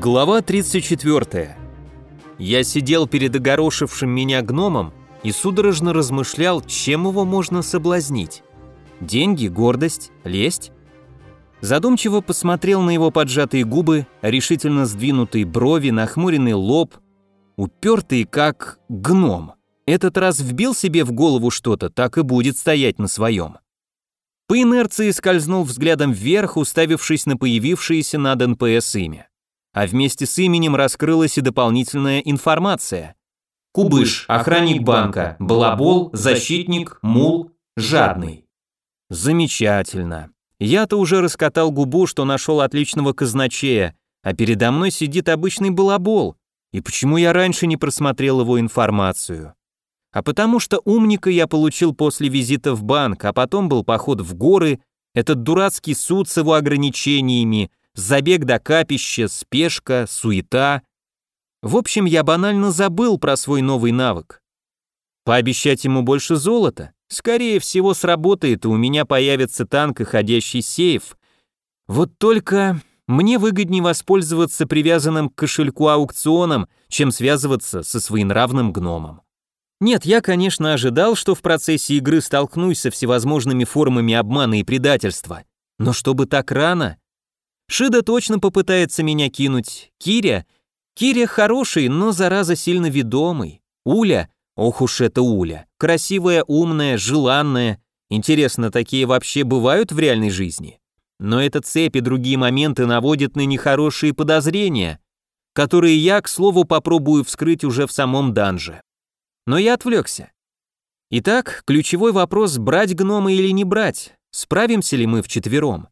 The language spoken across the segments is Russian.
Глава 34. Я сидел перед огорошившим меня гномом и судорожно размышлял, чем его можно соблазнить. Деньги, гордость, лесть? Задумчиво посмотрел на его поджатые губы, решительно сдвинутые брови, нахмуренный лоб, упертый как гном. Этот раз вбил себе в голову что-то, так и будет стоять на своем. По инерции скользнул взглядом вверх, уставившись на появившееся над НПС имя а вместе с именем раскрылась и дополнительная информация. Кубыш, охранник банка, балабол, защитник, мул, жадный. Замечательно. Я-то уже раскатал губу, что нашел отличного казначея, а передо мной сидит обычный балабол. И почему я раньше не просмотрел его информацию? А потому что умника я получил после визита в банк, а потом был поход в горы, этот дурацкий суд с его ограничениями, забег до капища, спешка, суета. В общем, я банально забыл про свой новый навык. Пообещать ему больше золота? Скорее всего, сработает, и у меня появится танк и ходящий сейф. Вот только мне выгоднее воспользоваться привязанным к кошельку аукционом, чем связываться со своенравным гномом. Нет, я, конечно, ожидал, что в процессе игры столкнусь со всевозможными формами обмана и предательства. Но чтобы так рано, Шида точно попытается меня кинуть. Киря? Киря хороший, но зараза сильно ведомый. Уля? Ох уж это Уля. Красивая, умная, желанная. Интересно, такие вообще бывают в реальной жизни? Но эта цепь и другие моменты наводят на нехорошие подозрения, которые я, к слову, попробую вскрыть уже в самом данже. Но я отвлекся. Итак, ключевой вопрос, брать гнома или не брать. Справимся ли мы вчетвером?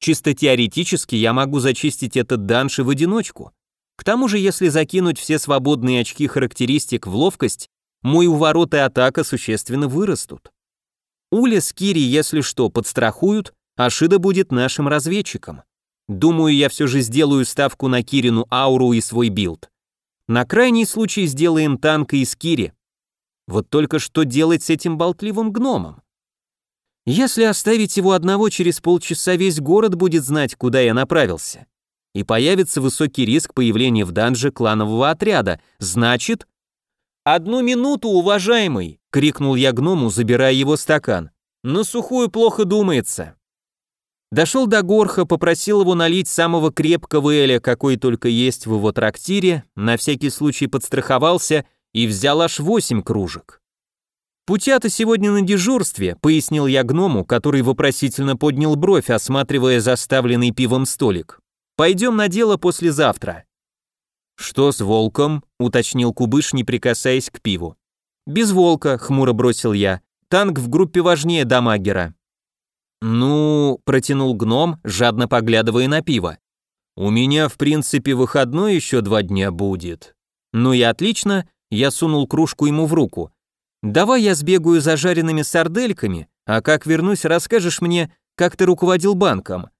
Чисто теоретически я могу зачистить этот данж в одиночку. К тому же, если закинуть все свободные очки характеристик в ловкость, мой уворот и атака существенно вырастут. Уля с Кири, если что, подстрахуют, а Шида будет нашим разведчиком. Думаю, я все же сделаю ставку на Кирину ауру и свой билд. На крайний случай сделаем танка из Кири. Вот только что делать с этим болтливым гномом? Если оставить его одного, через полчаса весь город будет знать, куда я направился. И появится высокий риск появления в данже кланового отряда. Значит... «Одну минуту, уважаемый!» — крикнул я гному, забирая его стакан. «На сухую плохо думается». Дошел до Горха, попросил его налить самого крепкого эля, какой только есть в его трактире, на всякий случай подстраховался и взял аж восемь кружек. «Путята сегодня на дежурстве», — пояснил я гному, который вопросительно поднял бровь, осматривая заставленный пивом столик. «Пойдем на дело послезавтра». «Что с волком?» — уточнил Кубыш, не прикасаясь к пиву. «Без волка», — хмуро бросил я. «Танк в группе важнее дамагера». «Ну...» — протянул гном, жадно поглядывая на пиво. «У меня, в принципе, выходной еще два дня будет». «Ну и отлично», — я сунул кружку ему в руку. Давай я сбегаю за жареными сардельками, а как вернусь, расскажешь мне, как ты руководил банком».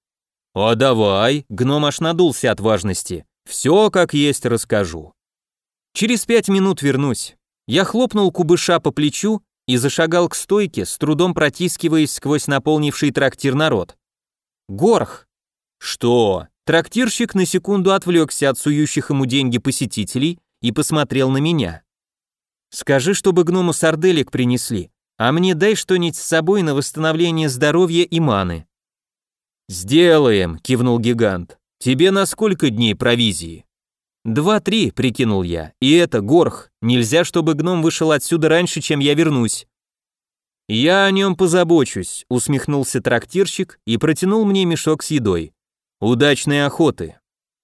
«А давай», — гном аж надулся от важности. «Все как есть расскажу». Через пять минут вернусь. Я хлопнул кубыша по плечу и зашагал к стойке, с трудом протискиваясь сквозь наполнивший трактир народ. «Горх!» «Что?» Трактирщик на секунду отвлекся от сующих ему деньги посетителей и посмотрел на меня. Скажи, чтобы гному сарделек принесли, а мне дай что-нибудь с собой на восстановление здоровья и маны». «Сделаем», — кивнул гигант. «Тебе на сколько дней провизии?» «Два-три», — прикинул я. «И это, Горх, нельзя, чтобы гном вышел отсюда раньше, чем я вернусь». «Я о нем позабочусь», — усмехнулся трактирщик и протянул мне мешок с едой. «Удачной охоты».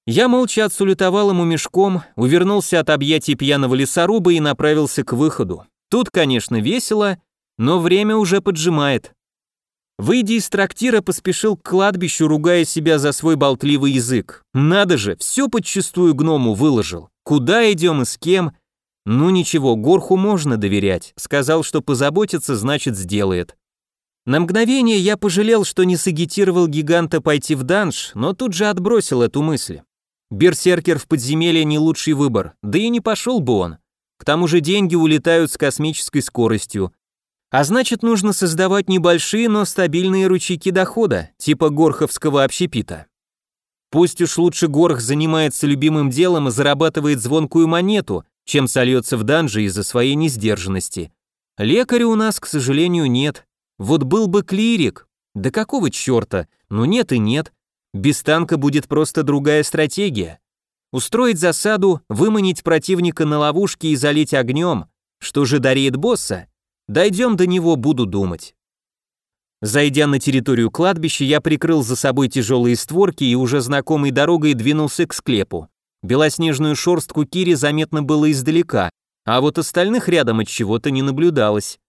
Я молча отсулютовал ему мешком, увернулся от объятий пьяного лесоруба и направился к выходу. Тут, конечно, весело, но время уже поджимает. Выйдя из трактира, поспешил к кладбищу, ругая себя за свой болтливый язык. Надо же, все подчистую гному выложил. Куда идем и с кем? Ну ничего, Горху можно доверять. Сказал, что позаботится, значит сделает. На мгновение я пожалел, что не сагитировал гиганта пойти в данж, но тут же отбросил эту мысль. Берсеркер в подземелье не лучший выбор, да и не пошел бы он. К тому же деньги улетают с космической скоростью. А значит, нужно создавать небольшие, но стабильные ручейки дохода, типа горховского общепита. Пусть уж лучше Горх занимается любимым делом и зарабатывает звонкую монету, чем сольется в данже из-за своей несдержанности. Лекаря у нас, к сожалению, нет. Вот был бы клирик. Да какого черта? Ну нет и нет. Без танка будет просто другая стратегия. Устроить засаду, выманить противника на ловушке и залить огнем. Что же дарит босса? Дойдем до него, буду думать. Зайдя на территорию кладбища, я прикрыл за собой тяжелые створки и уже знакомой дорогой двинулся к склепу. Белоснежную шорстку Кири заметно было издалека, а вот остальных рядом от чего-то не наблюдалось.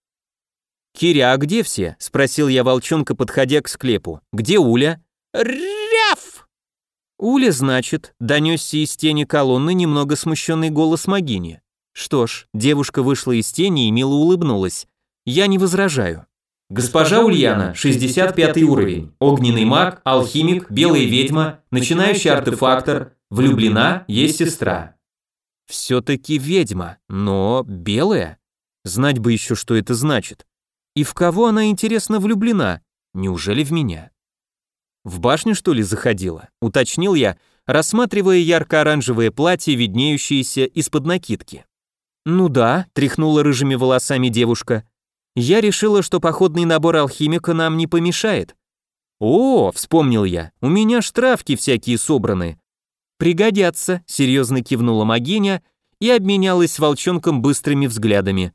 «Киря, а где все?» — спросил я волчонка, подходя к склепу. «Где Уля?» «Ряф!» «Уля, значит», — донесся из тени колонны немного смущенный голос Магини. Что ж, девушка вышла из тени и мило улыбнулась. «Я не возражаю». Госпожа Ульяна, 65 уровень, огненный маг, алхимик, белая ведьма, начинающий артефактор, влюблена, есть сестра. Все-таки ведьма, но белая? Знать бы еще, что это значит. И в кого она, интересно, влюблена? Неужели в меня? В башню, что ли, заходила? Уточнил я, рассматривая ярко-оранжевое платье, виднеющееся из-под накидки. «Ну да», — тряхнула рыжими волосами девушка, я решила, что походный набор алхимика нам не помешает. О, вспомнил я, у меня штрафки всякие собраны. Пригодятся, серьезно кивнула Магиня и обменялась с волчонком быстрыми взглядами.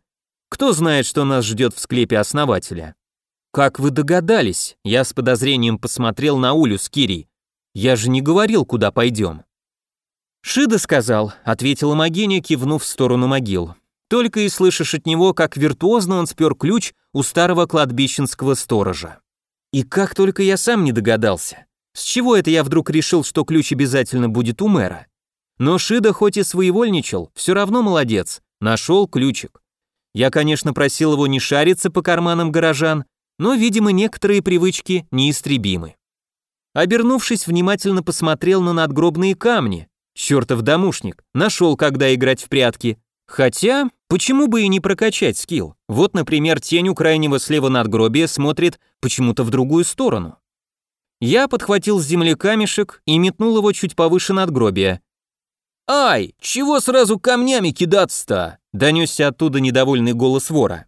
Кто знает, что нас ждет в склепе основателя? Как вы догадались? Я с подозрением посмотрел на Улю с Кири. Я же не говорил, куда пойдем. Шида сказал, ответила Магиня, кивнув в сторону могил. Только и слышишь от него, как виртуозно он спер ключ у старого кладбищенского сторожа. И как только я сам не догадался. С чего это я вдруг решил, что ключ обязательно будет у мэра? Но Шида хоть и своевольничал, все равно молодец, нашел ключик. Я, конечно, просил его не шариться по карманам горожан, но, видимо, некоторые привычки неистребимы. Обернувшись, внимательно посмотрел на надгробные камни. Чертов домушник, нашел, когда играть в прятки. Хотя, почему бы и не прокачать скилл? Вот, например, тень у крайнего слева надгробия смотрит почему-то в другую сторону. Я подхватил с земли камешек и метнул его чуть повыше надгробия. «Ай, чего сразу камнями кидаться-то?» – донесся оттуда недовольный голос вора.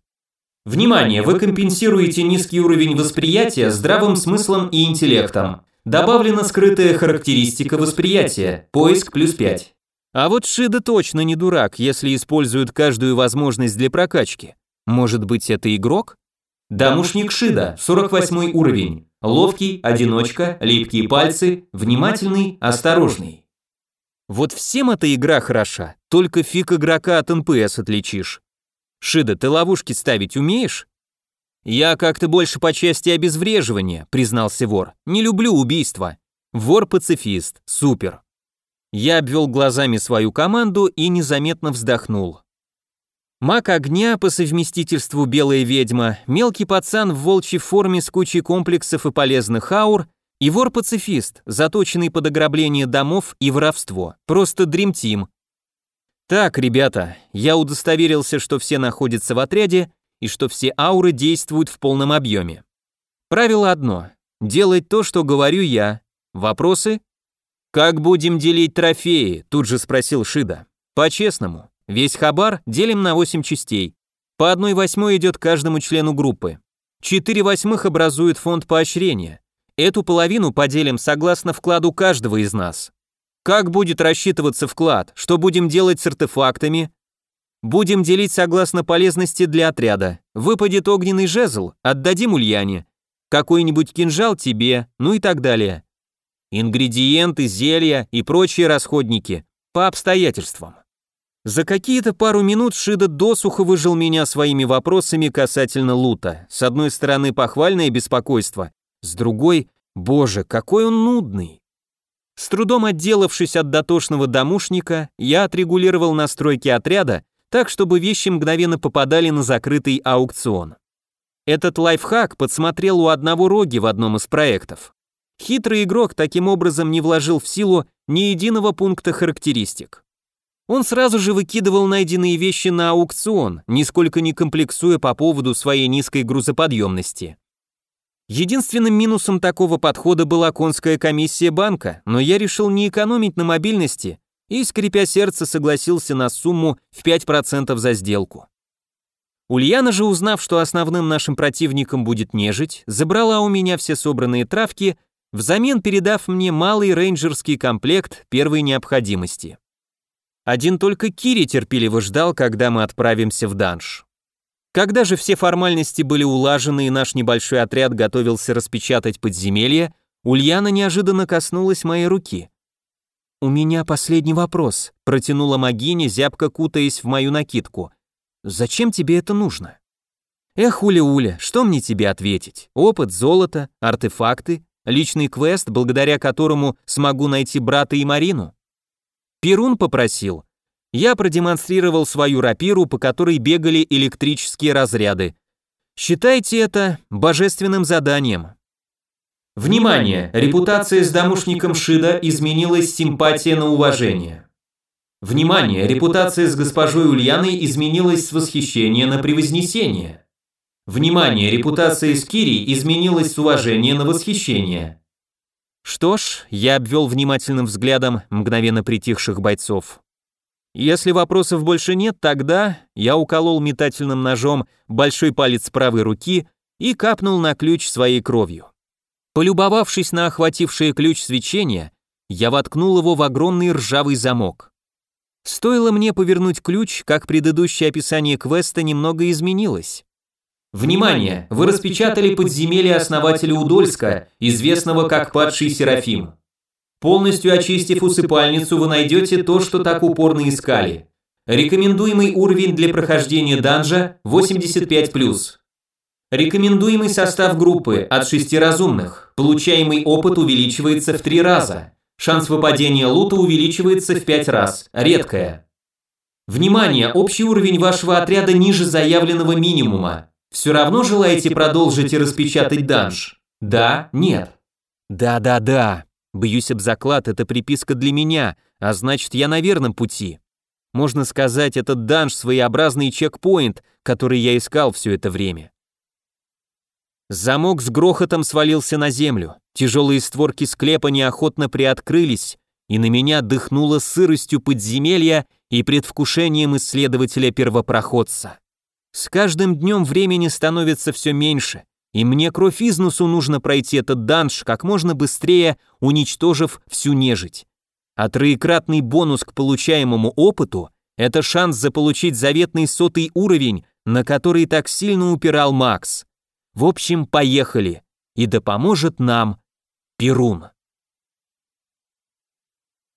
Внимание, вы компенсируете низкий уровень восприятия здравым смыслом и интеллектом. Добавлена скрытая характеристика восприятия, поиск плюс 5. А вот Шида точно не дурак, если использует каждую возможность для прокачки. Может быть, это игрок? Домушник Шида, 48 уровень. Ловкий, одиночка, липкие пальцы, внимательный, осторожный. Вот всем эта игра хороша, только фиг игрока от НПС отличишь. Шида, ты ловушки ставить умеешь? Я как-то больше по части обезвреживания, признался вор. Не люблю убийства. Вор-пацифист, супер. Я обвел глазами свою команду и незаметно вздохнул. Маг огня по совместительству белая ведьма, мелкий пацан в волчьей форме с кучей комплексов и полезных аур и вор-пацифист, заточенный под ограбление домов и воровство. Просто дримтим. Так, ребята, я удостоверился, что все находятся в отряде и что все ауры действуют в полном объеме. Правило одно – делать то, что говорю я. Вопросы? «Как будем делить трофеи?» – тут же спросил Шида. «По-честному. Весь хабар делим на 8 частей. По одной восьмой идет каждому члену группы. Четыре восьмых образуют фонд поощрения. Эту половину поделим согласно вкладу каждого из нас. Как будет рассчитываться вклад? Что будем делать с артефактами? Будем делить согласно полезности для отряда. Выпадет огненный жезл, отдадим Ульяне. Какой-нибудь кинжал тебе, ну и так далее ингредиенты, зелья и прочие расходники, по обстоятельствам. За какие-то пару минут Шида досуха выжил меня своими вопросами касательно лута. С одной стороны похвальное беспокойство, с другой, боже, какой он нудный. С трудом отделавшись от дотошного домушника, я отрегулировал настройки отряда так, чтобы вещи мгновенно попадали на закрытый аукцион. Этот лайфхак подсмотрел у одного роги в одном из проектов. Хитрый игрок таким образом не вложил в силу ни единого пункта характеристик. Он сразу же выкидывал найденные вещи на аукцион, нисколько не комплексуя по поводу своей низкой грузоподъемности. Единственным минусом такого подхода была конская комиссия банка, но я решил не экономить на мобильности и, скрипя сердце, согласился на сумму в 5% за сделку. Ульяна же, узнав, что основным нашим противником будет нежить, забрала у меня все собранные травки, взамен передав мне малый рейнджерский комплект первой необходимости. Один только Кири терпеливо ждал, когда мы отправимся в данж. Когда же все формальности были улажены и наш небольшой отряд готовился распечатать подземелье, Ульяна неожиданно коснулась моей руки. «У меня последний вопрос», — протянула Магиня, зябко кутаясь в мою накидку. «Зачем тебе это нужно?» «Эх, Уля-Уля, что мне тебе ответить? Опыт, золото, артефакты, личный квест, благодаря которому смогу найти брата и Марину?» Перун попросил, я продемонстрировал свою рапиру, по которой бегали электрические разряды. Считайте это божественным заданием. Внимание! Репутация с домушником Шида изменилась симпатия на уважение. Внимание! Репутация с госпожой Ульяной изменилась с восхищения на превознесение. Внимание! Репутация с Кири изменилась с уважения на восхищение. Что ж, я обвел внимательным взглядом мгновенно притихших бойцов. Если вопросов больше нет, тогда я уколол метательным ножом большой палец правой руки и капнул на ключ своей кровью. Полюбовавшись на охватившее ключ свечение, я воткнул его в огромный ржавый замок. Стоило мне повернуть ключ, как предыдущее описание квеста немного изменилось. Внимание! Вы распечатали подземелье основателя Удольска, известного как Падший Серафим. Полностью очистив усыпальницу, вы найдете то, что так упорно искали. Рекомендуемый уровень для прохождения данжа 85+. Рекомендуемый состав группы от 6 разумных. Получаемый опыт увеличивается в 3 раза. Шанс выпадения лута увеличивается в 5 раз. Редкое. Внимание, общий уровень вашего отряда ниже заявленного минимума. Все равно желаете продолжить и распечатать данж? Да, нет. Да-да-да. Бьюсь об заклад, это приписка для меня, а значит, я на верном пути. Можно сказать, этот данж своеобразный чекпоинт, который я искал все это время. Замок с грохотом свалился на землю. Тяжелые створки склепа неохотно приоткрылись, и на меня дыхнуло сыростью подземелья и предвкушением исследователя-первопроходца. С каждым днем времени становится все меньше, и мне кровь из носу нужно пройти этот данж как можно быстрее, уничтожив всю нежить. А троекратный бонус к получаемому опыту – это шанс заполучить заветный сотый уровень, на который так сильно упирал Макс. В общем, поехали. И да поможет нам Перун.